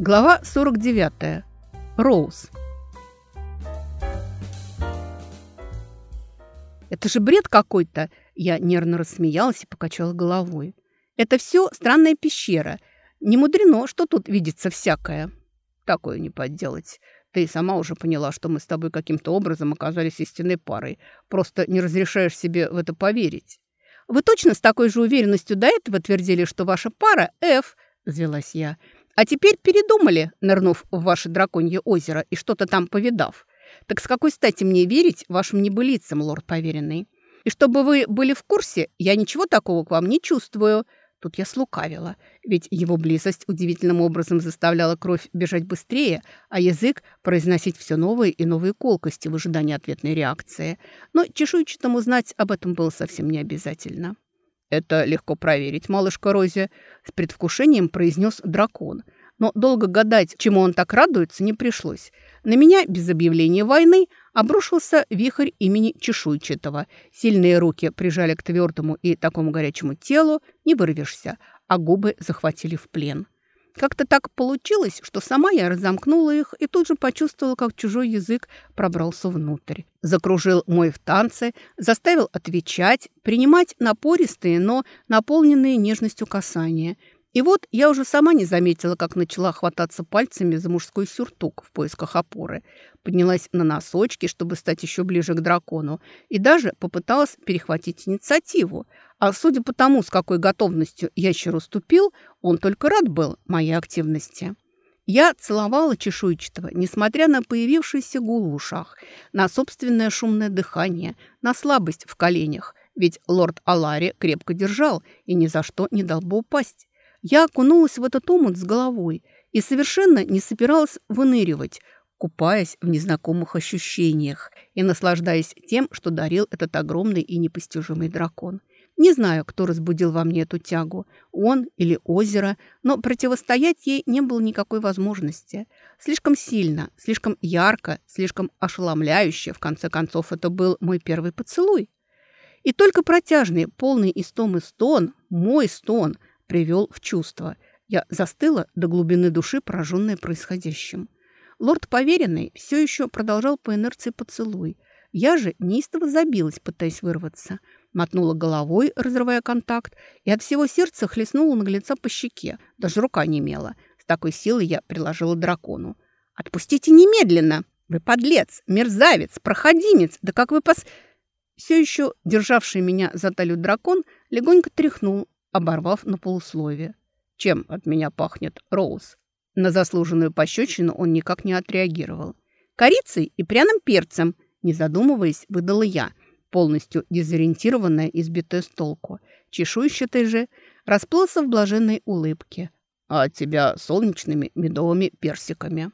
Глава 49. Роуз. «Это же бред какой-то!» Я нервно рассмеялась и покачала головой. «Это все странная пещера. Не мудрено, что тут видится всякое». «Такое не подделать. Ты сама уже поняла, что мы с тобой каким-то образом оказались истинной парой. Просто не разрешаешь себе в это поверить». «Вы точно с такой же уверенностью до этого твердили, что ваша пара – F?» – взвелась я. «А теперь передумали, нырнув в ваше драконье озеро и что-то там повидав. Так с какой стати мне верить вашим небылицам, лорд поверенный? И чтобы вы были в курсе, я ничего такого к вам не чувствую». Тут я слукавила, ведь его близость удивительным образом заставляла кровь бежать быстрее, а язык произносить все новые и новые колкости в ожидании ответной реакции. Но чешуйчатому знать об этом было совсем не обязательно. «Это легко проверить, малышка Рози», — с предвкушением произнес дракон. Но долго гадать, чему он так радуется, не пришлось. На меня без объявления войны обрушился вихрь имени Чешуйчатого. Сильные руки прижали к твердому и такому горячему телу, не вырвешься, а губы захватили в плен. Как-то так получилось, что сама я разомкнула их и тут же почувствовала, как чужой язык пробрался внутрь. Закружил мой в танце, заставил отвечать, принимать напористые, но наполненные нежностью касания – и вот я уже сама не заметила, как начала хвататься пальцами за мужской сюртук в поисках опоры. Поднялась на носочки, чтобы стать еще ближе к дракону, и даже попыталась перехватить инициативу. А судя по тому, с какой готовностью ящер уступил, он только рад был моей активности. Я целовала чешуйчатого, несмотря на появившийся гул в ушах, на собственное шумное дыхание, на слабость в коленях, ведь лорд Алари крепко держал и ни за что не дал бы упасть. Я окунулась в этот омут с головой и совершенно не собиралась выныривать, купаясь в незнакомых ощущениях и наслаждаясь тем, что дарил этот огромный и непостижимый дракон. Не знаю, кто разбудил во мне эту тягу, он или озеро, но противостоять ей не было никакой возможности. Слишком сильно, слишком ярко, слишком ошеломляюще, в конце концов, это был мой первый поцелуй. И только протяжный, полный истом и стон, мой стон – привел в чувство. Я застыла до глубины души, пораженная происходящим. Лорд Поверенный все еще продолжал по инерции поцелуй. Я же неистово забилась, пытаясь вырваться. Мотнула головой, разрывая контакт, и от всего сердца хлестнула наглеца по щеке. Даже рука не немела. С такой силой я приложила дракону. «Отпустите немедленно! Вы подлец, мерзавец, проходимец! Да как вы пос...» Все еще державший меня за талию дракон легонько тряхнул, оборвав на полусловие. «Чем от меня пахнет Роуз?» На заслуженную пощечину он никак не отреагировал. «Корицей и пряным перцем», не задумываясь, выдала я, полностью дезориентированная и сбитая с толку. Чешуйчатый же расплылся в блаженной улыбке. «А от тебя солнечными медовыми персиками».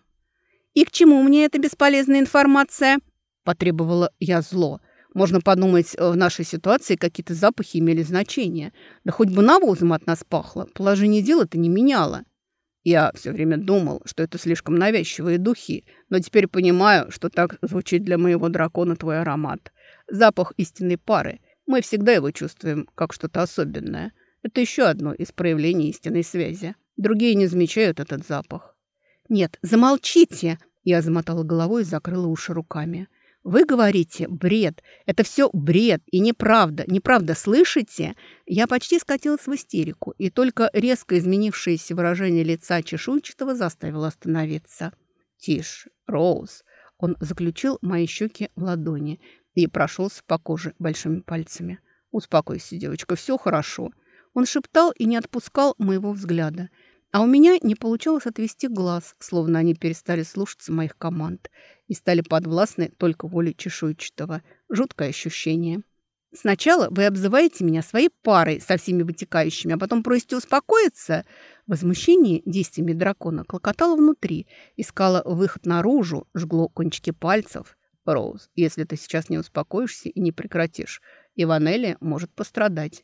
«И к чему мне эта бесполезная информация?» Потребовала я зло – можно подумать, э, в нашей ситуации какие-то запахи имели значение. Да хоть бы навозом от нас пахло, положение дел это не меняло. Я все время думал, что это слишком навязчивые духи, но теперь понимаю, что так звучит для моего дракона твой аромат. Запах истинной пары. Мы всегда его чувствуем как что-то особенное. Это еще одно из проявлений истинной связи. Другие не замечают этот запах. «Нет, замолчите!» Я замотала головой и закрыла уши руками. Вы говорите бред. Это все бред и неправда. Неправда, слышите? Я почти скатилась в истерику, и только резко изменившееся выражение лица чешуйчатого заставило остановиться. Тише, Роуз. Он заключил мои щеки в ладони и прошелся по коже большими пальцами. «Успокойся, девочка, все хорошо». Он шептал и не отпускал моего взгляда – а у меня не получалось отвести глаз, словно они перестали слушаться моих команд и стали подвластны только воле чешуйчатого. Жуткое ощущение. Сначала вы обзываете меня своей парой со всеми вытекающими, а потом просите успокоиться. Возмущение действиями дракона клокотало внутри, искало выход наружу, жгло кончики пальцев. Роуз, если ты сейчас не успокоишься и не прекратишь, Иванелли может пострадать.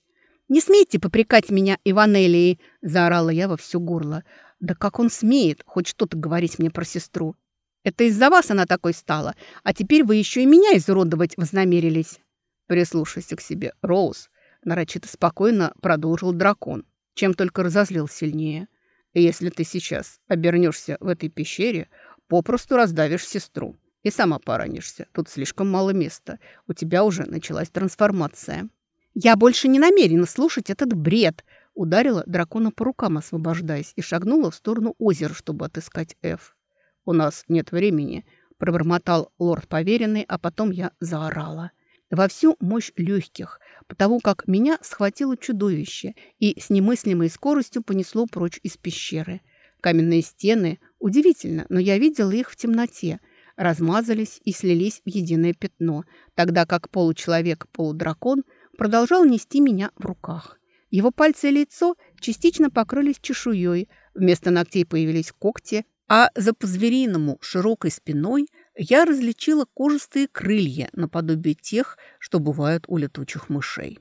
«Не смейте попрекать меня Иванелией!» – заорала я во все горло. «Да как он смеет хоть что-то говорить мне про сестру? Это из-за вас она такой стала, а теперь вы еще и меня изуродовать вознамерились!» «Прислушайся к себе, Роуз!» – нарочито спокойно продолжил дракон, чем только разозлил сильнее. Если ты сейчас обернешься в этой пещере, попросту раздавишь сестру. И сама поранишься. Тут слишком мало места. У тебя уже началась трансформация. Я больше не намерена слушать этот бред. Ударила дракона по рукам, освобождаясь, и шагнула в сторону озера, чтобы отыскать Эф. «У нас нет времени», – пробормотал лорд поверенный, а потом я заорала. Во всю мощь легких, потому как меня схватило чудовище и с немыслимой скоростью понесло прочь из пещеры. Каменные стены, удивительно, но я видела их в темноте, размазались и слились в единое пятно, тогда как получеловек-полудракон продолжал нести меня в руках. Его пальцы и лицо частично покрылись чешуей, вместо ногтей появились когти, а за по-звериному широкой спиной я различила кожистые крылья наподобие тех, что бывают у летучих мышей.